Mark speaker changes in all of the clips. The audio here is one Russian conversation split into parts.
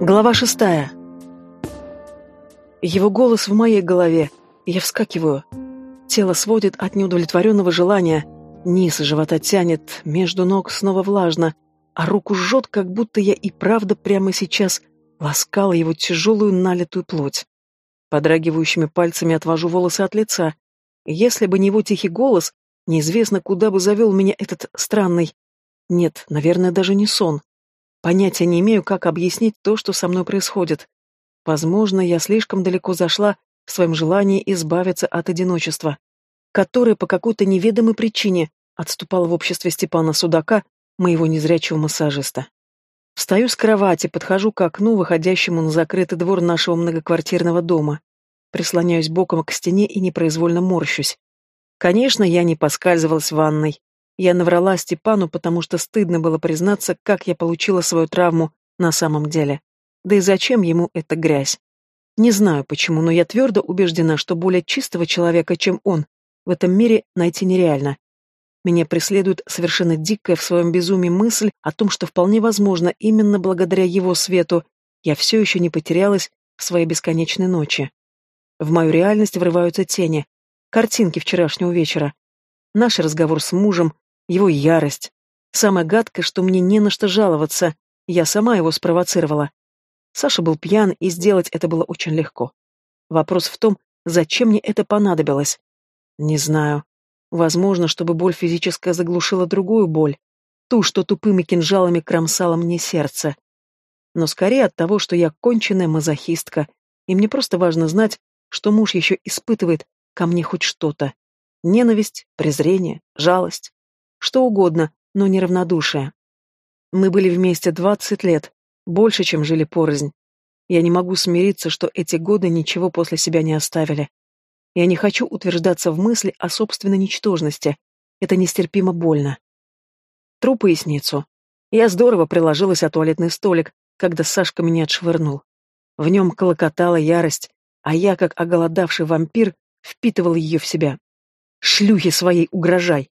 Speaker 1: Глава шестая. Его голос в моей голове. Я вскакиваю. Тело сводит от неудовлетворенного желания. Низ живота тянет, между ног снова влажно, а руку жжет, как будто я и правда прямо сейчас ласкала его тяжелую налитую плоть. Подрагивающими пальцами отвожу волосы от лица. Если бы не его тихий голос, неизвестно, куда бы завел меня этот странный... Нет, наверное, даже не сон. Понятия не имею, как объяснить то, что со мной происходит. Возможно, я слишком далеко зашла в своем желании избавиться от одиночества, которое по какой-то неведомой причине отступало в обществе Степана Судака, моего незрячего массажиста. Встаю с кровати, подхожу к окну, выходящему на закрытый двор нашего многоквартирного дома. Прислоняюсь боком к стене и непроизвольно морщусь. Конечно, я не поскальзывалась в ванной. Я наврала Степану, потому что стыдно было признаться, как я получила свою травму на самом деле. Да и зачем ему эта грязь? Не знаю почему, но я твердо убеждена, что более чистого человека, чем он, в этом мире найти нереально. Меня преследует совершенно дикая в своем безумии мысль о том, что вполне возможно, именно благодаря его свету я все еще не потерялась в своей бесконечной ночи. В мою реальность врываются тени, картинки вчерашнего вечера. Наш разговор с мужем, его ярость. Самое гадкое, что мне не на что жаловаться, я сама его спровоцировала. Саша был пьян, и сделать это было очень легко. Вопрос в том, зачем мне это понадобилось? Не знаю. Возможно, чтобы боль физическая заглушила другую боль, ту, что тупыми кинжалами кромсала мне сердце. Но скорее от того, что я конченая мазохистка, и мне просто важно знать, что муж еще испытывает ко мне хоть что-то. Ненависть, презрение, жалость. Что угодно, но не равнодушие. Мы были вместе двадцать лет, больше, чем жили порознь. Я не могу смириться, что эти годы ничего после себя не оставили. Я не хочу утверждаться в мысли о собственной ничтожности. Это нестерпимо больно. Тру поясницу. Я здорово приложилась о туалетный столик, когда Сашка меня отшвырнул. В нем колокотала ярость, а я, как оголодавший вампир, впитывал ее в себя. «Шлюхи своей угрожай!»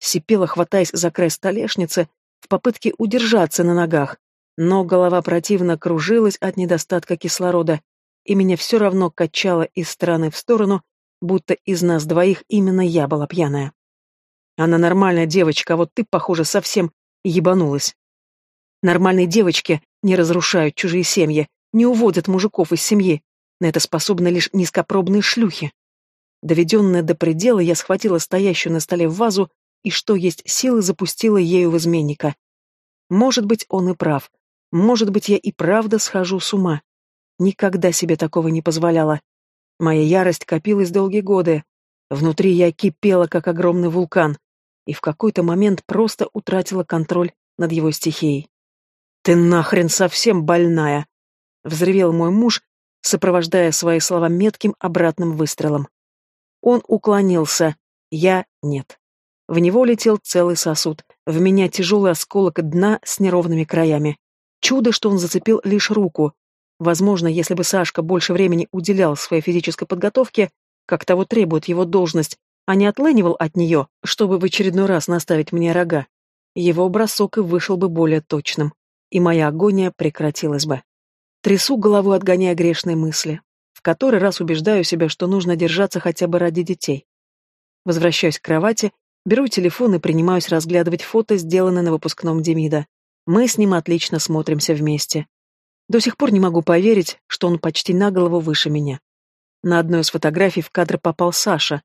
Speaker 1: Сипела, хватаясь за край столешницы, в попытке удержаться на ногах, но голова противно кружилась от недостатка кислорода, и меня все равно качало из стороны в сторону, будто из нас двоих именно я была пьяная. Она нормальная девочка, а вот ты, похоже, совсем ебанулась. Нормальные девочки не разрушают чужие семьи, не уводят мужиков из семьи. На это способны лишь низкопробные шлюхи. Доведенная до предела, я схватила стоящую на столе вазу и что есть силы запустила ею в изменника. Может быть, он и прав. Может быть, я и правда схожу с ума. Никогда себе такого не позволяла. Моя ярость копилась долгие годы. Внутри я кипела, как огромный вулкан, и в какой-то момент просто утратила контроль над его стихией. «Ты нахрен совсем больная!» — взревел мой муж, сопровождая свои слова метким обратным выстрелом. Он уклонился, я — нет. В него летел целый сосуд, в меня тяжелый осколок дна с неровными краями. Чудо, что он зацепил лишь руку. Возможно, если бы Сашка больше времени уделял своей физической подготовке, как того требует его должность, а не отлынивал от нее, чтобы в очередной раз наставить мне рога, его бросок и вышел бы более точным, и моя агония прекратилась бы. Трясу голову, отгоняя грешные мысли. В который раз убеждаю себя, что нужно держаться хотя бы ради детей. Возвращаюсь к кровати Беру телефон и принимаюсь разглядывать фото, сделанное на выпускном Демида. Мы с ним отлично смотримся вместе. До сих пор не могу поверить, что он почти на голову выше меня. На одной из фотографий в кадр попал Саша.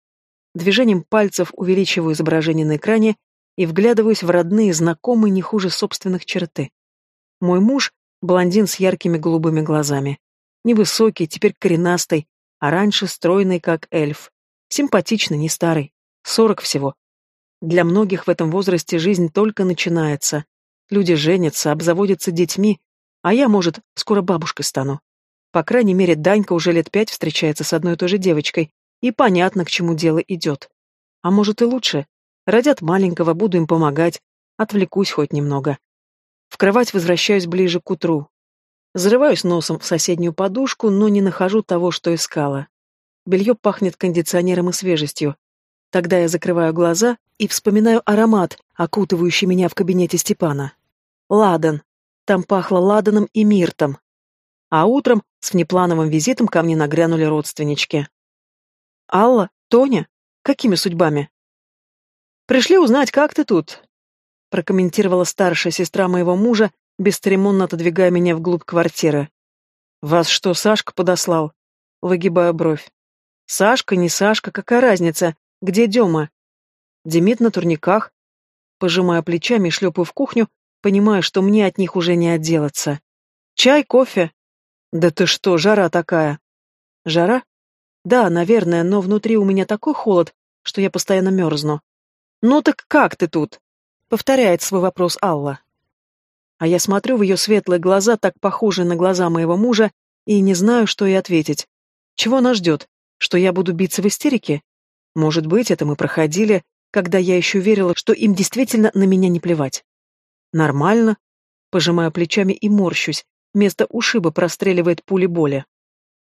Speaker 1: Движением пальцев увеличиваю изображение на экране и вглядываюсь в родные, знакомые не хуже собственных черты. Мой муж — блондин с яркими голубыми глазами. Невысокий, теперь коренастый, а раньше стройный, как эльф. Симпатичный, не старый. Сорок всего. Для многих в этом возрасте жизнь только начинается. Люди женятся, обзаводятся детьми, а я, может, скоро бабушкой стану. По крайней мере, Данька уже лет пять встречается с одной и той же девочкой, и понятно, к чему дело идет. А может и лучше. Родят маленького, буду им помогать, отвлекусь хоть немного. В кровать возвращаюсь ближе к утру. Зарываюсь носом в соседнюю подушку, но не нахожу того, что искала. Белье пахнет кондиционером и свежестью. Тогда я закрываю глаза и вспоминаю аромат, окутывающий меня в кабинете Степана. Ладан. Там пахло ладаном и миртом. а утром с внеплановым визитом ко мне нагрянули родственнички. «Алла? Тоня? Какими судьбами?» «Пришли узнать, как ты тут?» прокомментировала старшая сестра моего мужа, бесцеремонно отодвигая меня вглубь квартиры. «Вас что, Сашка подослал?» Выгибаю бровь. «Сашка, не Сашка, какая разница? Где Дема?» Демид на турниках. Пожимая плечами шлепаю в кухню, понимая, что мне от них уже не отделаться. «Чай, кофе?» «Да ты что, жара такая!» «Жара?» «Да, наверное, но внутри у меня такой холод, что я постоянно мерзну». «Ну так как ты тут?» — повторяет свой вопрос Алла. А я смотрю в ее светлые глаза, так похожие на глаза моего мужа, и не знаю, что ей ответить. Чего нас ждет? Что я буду биться в истерике? Может быть, это мы проходили, когда я еще верила, что им действительно на меня не плевать. Нормально. Пожимаю плечами и морщусь. Место ушиба простреливает пули боли.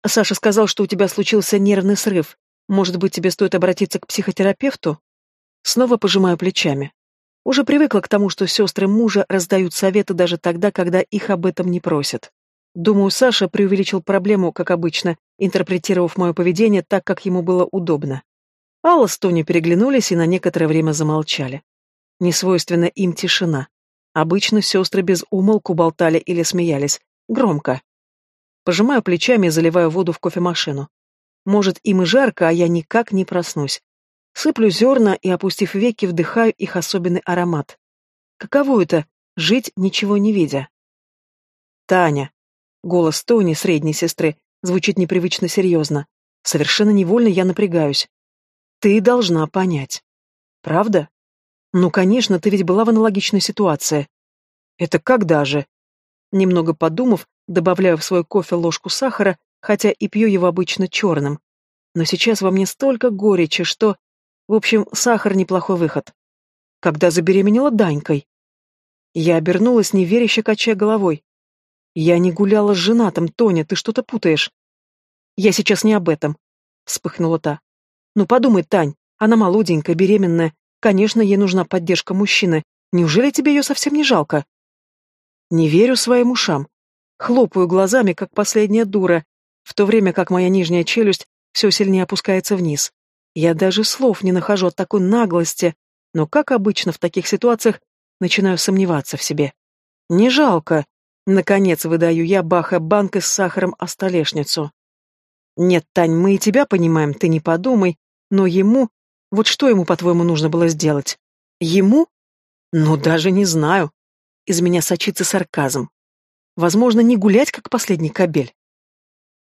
Speaker 1: Саша сказал, что у тебя случился нервный срыв. Может быть, тебе стоит обратиться к психотерапевту? Снова пожимаю плечами. Уже привыкла к тому, что сестры мужа раздают советы даже тогда, когда их об этом не просят. Думаю, Саша преувеличил проблему, как обычно, интерпретировав мое поведение так, как ему было удобно. Алла с Тони переглянулись и на некоторое время замолчали. Несвойственна им тишина. Обычно сестры без умолку болтали или смеялись. Громко. Пожимаю плечами и заливаю воду в кофемашину. Может, им и жарко, а я никак не проснусь. Сыплю зерна и, опустив веки, вдыхаю их особенный аромат. Каково это — жить, ничего не видя? Таня. Голос Тони, средней сестры, звучит непривычно серьезно. Совершенно невольно я напрягаюсь. Ты должна понять. Правда? Ну, конечно, ты ведь была в аналогичной ситуации. Это когда же? Немного подумав, добавляю в свой кофе ложку сахара, хотя и пью его обычно черным. Но сейчас во мне столько горечи, что... В общем, сахар неплохой выход. Когда забеременела Данькой. Я обернулась, неверяще качая головой. Я не гуляла с женатым, Тоня, ты что-то путаешь. Я сейчас не об этом, вспыхнула та. Ну подумай, Тань, она молоденькая, беременная. Конечно, ей нужна поддержка мужчины. Неужели тебе ее совсем не жалко? Не верю своим ушам. Хлопаю глазами, как последняя дура, в то время как моя нижняя челюсть все сильнее опускается вниз. Я даже слов не нахожу от такой наглости, но, как обычно в таких ситуациях, начинаю сомневаться в себе. Не жалко. Наконец выдаю я, баха банкой с сахаром о столешницу. Нет, Тань, мы и тебя понимаем, ты не подумай, но ему... Вот что ему, по-твоему, нужно было сделать? Ему? Ну, даже не знаю. Из меня сочится сарказм. Возможно, не гулять, как последний кобель.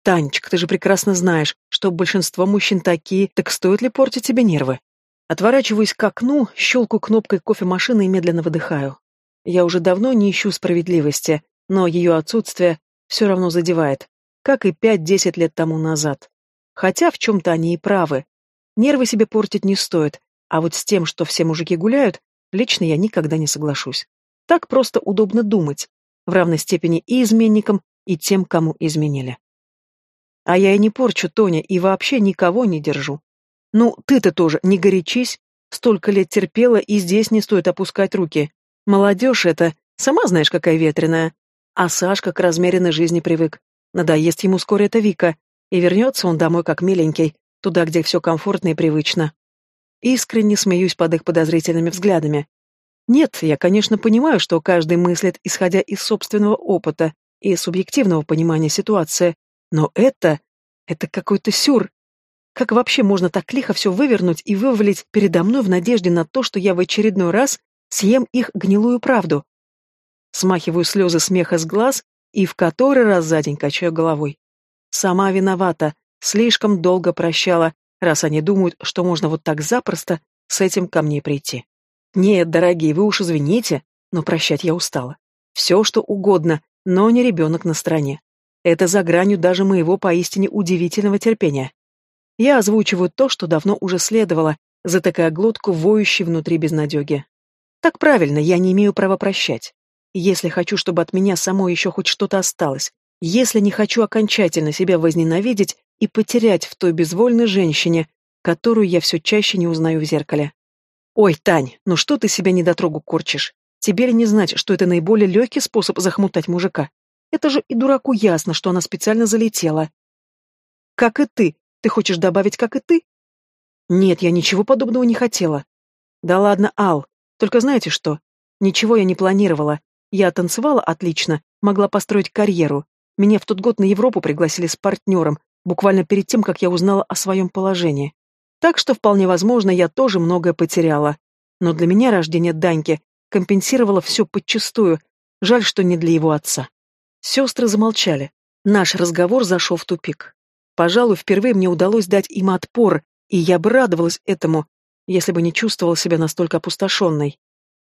Speaker 1: Танечка, ты же прекрасно знаешь, что большинство мужчин такие, так стоит ли портить тебе нервы? Отворачиваюсь к окну, щелкаю кнопкой кофемашины и медленно выдыхаю. Я уже давно не ищу справедливости, но ее отсутствие все равно задевает, как и пять-десять лет тому назад. Хотя в чем-то они и правы. Нервы себе портить не стоит, а вот с тем, что все мужики гуляют, лично я никогда не соглашусь. Так просто удобно думать, в равной степени и изменникам, и тем, кому изменили. А я и не порчу, Тоня, и вообще никого не держу. Ну, ты-то тоже не горячись. Столько лет терпела, и здесь не стоит опускать руки. Молодежь это, сама знаешь, какая ветреная. А Сашка к размеренной жизни привык. Надоест ему скоро эта Вика, и вернется он домой как миленький, туда, где все комфортно и привычно. Искренне смеюсь под их подозрительными взглядами. Нет, я, конечно, понимаю, что каждый мыслит, исходя из собственного опыта и субъективного понимания ситуации, но это... это какой-то сюр. Как вообще можно так лихо все вывернуть и вывалить передо мной в надежде на то, что я в очередной раз съем их гнилую правду? Смахиваю слезы смеха с глаз и в который раз за день качаю головой. Сама виновата, слишком долго прощала, раз они думают, что можно вот так запросто с этим ко мне прийти. Нет, дорогие, вы уж извините, но прощать я устала. Все, что угодно, но не ребенок на стороне. Это за гранью даже моего поистине удивительного терпения. Я озвучиваю то, что давно уже следовало, затыкая глотку, воющей внутри безнадеги. Так правильно, я не имею права прощать. Если хочу, чтобы от меня самой еще хоть что-то осталось, если не хочу окончательно себя возненавидеть и потерять в той безвольной женщине, которую я все чаще не узнаю в зеркале. Ой, Тань, ну что ты себя недотрогу корчишь? Тебе ли не знать, что это наиболее легкий способ захмутать мужика? Это же и дураку ясно, что она специально залетела. Как и ты. Ты хочешь добавить, как и ты? Нет, я ничего подобного не хотела. Да ладно, Ал. Только знаете что? Ничего я не планировала. Я танцевала отлично, могла построить карьеру. Меня в тот год на Европу пригласили с партнером, буквально перед тем, как я узнала о своем положении. Так что, вполне возможно, я тоже многое потеряла. Но для меня рождение Даньки компенсировало все подчистую. Жаль, что не для его отца. Сестры замолчали. Наш разговор зашел в тупик. Пожалуй, впервые мне удалось дать им отпор, и я бы радовалась этому, если бы не чувствовала себя настолько опустошенной.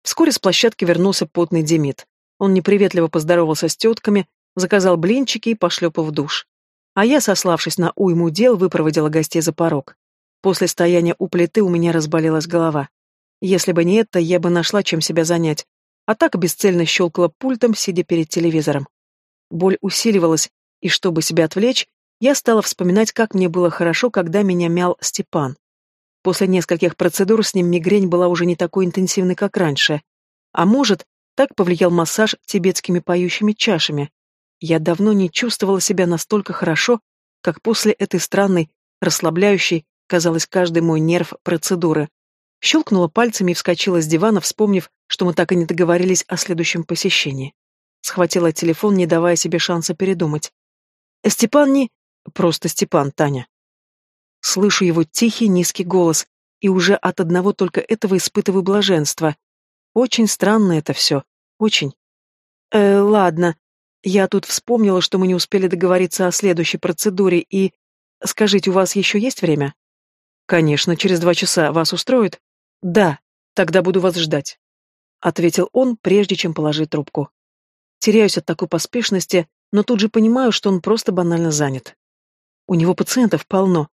Speaker 1: Вскоре с площадки вернулся потный Демид. Он неприветливо поздоровался с тетками, заказал блинчики и пошлепал в душ. А я, сославшись на уйму дел, выпроводила гостей за порог. После стояния у плиты у меня разболелась голова. Если бы не это, я бы нашла, чем себя занять. А так бесцельно щелкала пультом, сидя перед телевизором. Боль усиливалась, и чтобы себя отвлечь, я стала вспоминать, как мне было хорошо, когда меня мял Степан. После нескольких процедур с ним мигрень была уже не такой интенсивной, как раньше. А может, так повлиял массаж тибетскими поющими чашами. Я давно не чувствовала себя настолько хорошо, как после этой странной, расслабляющей, казалось, каждый мой нерв процедуры. Щелкнула пальцами и вскочила с дивана, вспомнив, что мы так и не договорились о следующем посещении. Схватила телефон, не давая себе шанса передумать. «Степан не...» «Просто Степан, Таня». Слышу его тихий, низкий голос, и уже от одного только этого испытываю блаженство. Очень странно это все. Очень. Э, ладно. Я тут вспомнила, что мы не успели договориться о следующей процедуре, и... Скажите, у вас еще есть время? Конечно, через два часа. Вас устроит? Да. Тогда буду вас ждать. Ответил он, прежде чем положить трубку. Теряюсь от такой поспешности, но тут же понимаю, что он просто банально занят. У него пациентов полно,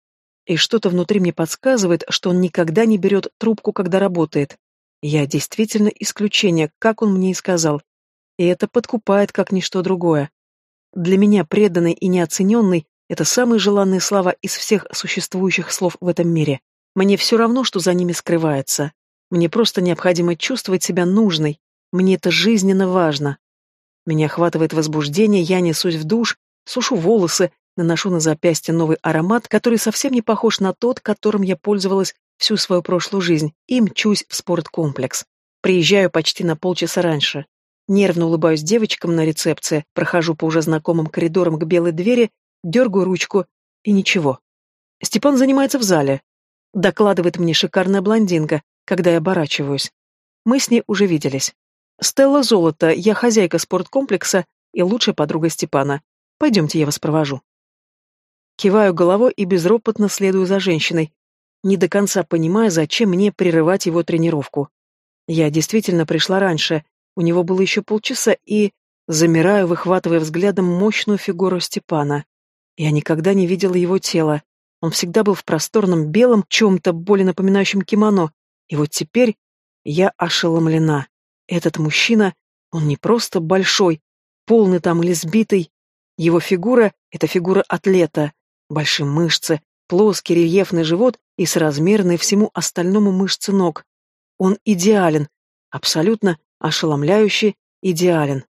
Speaker 1: и что-то внутри мне подсказывает, что он никогда не берет трубку, когда работает. Я действительно исключение, как он мне и сказал. И это подкупает, как ничто другое. Для меня преданный и неоцененный — это самые желанные слова из всех существующих слов в этом мире. Мне все равно, что за ними скрывается. Мне просто необходимо чувствовать себя нужной. Мне это жизненно важно. Меня охватывает возбуждение, я несусь в душ, сушу волосы, наношу на запястье новый аромат, который совсем не похож на тот, которым я пользовалась всю свою прошлую жизнь, и мчусь в спорткомплекс. Приезжаю почти на полчаса раньше. Нервно улыбаюсь девочкам на рецепции, прохожу по уже знакомым коридорам к белой двери, дергаю ручку, и ничего. Степан занимается в зале. Докладывает мне шикарная блондинка, когда я оборачиваюсь. Мы с ней уже виделись. Стелла Золото, я хозяйка спорткомплекса и лучшая подруга Степана. Пойдемте, я вас провожу. Киваю головой и безропотно следую за женщиной, не до конца понимая, зачем мне прерывать его тренировку. Я действительно пришла раньше, у него было еще полчаса, и... Замираю, выхватывая взглядом мощную фигуру Степана. Я никогда не видела его тела. Он всегда был в просторном белом, чем-то более напоминающем кимоно. И вот теперь я ошеломлена. Этот мужчина, он не просто большой, полный там или сбитый. Его фигура — это фигура атлета. Большие мышцы, плоский рельефный живот и соразмерные всему остальному мышцы ног. Он идеален, абсолютно ошеломляющий идеален.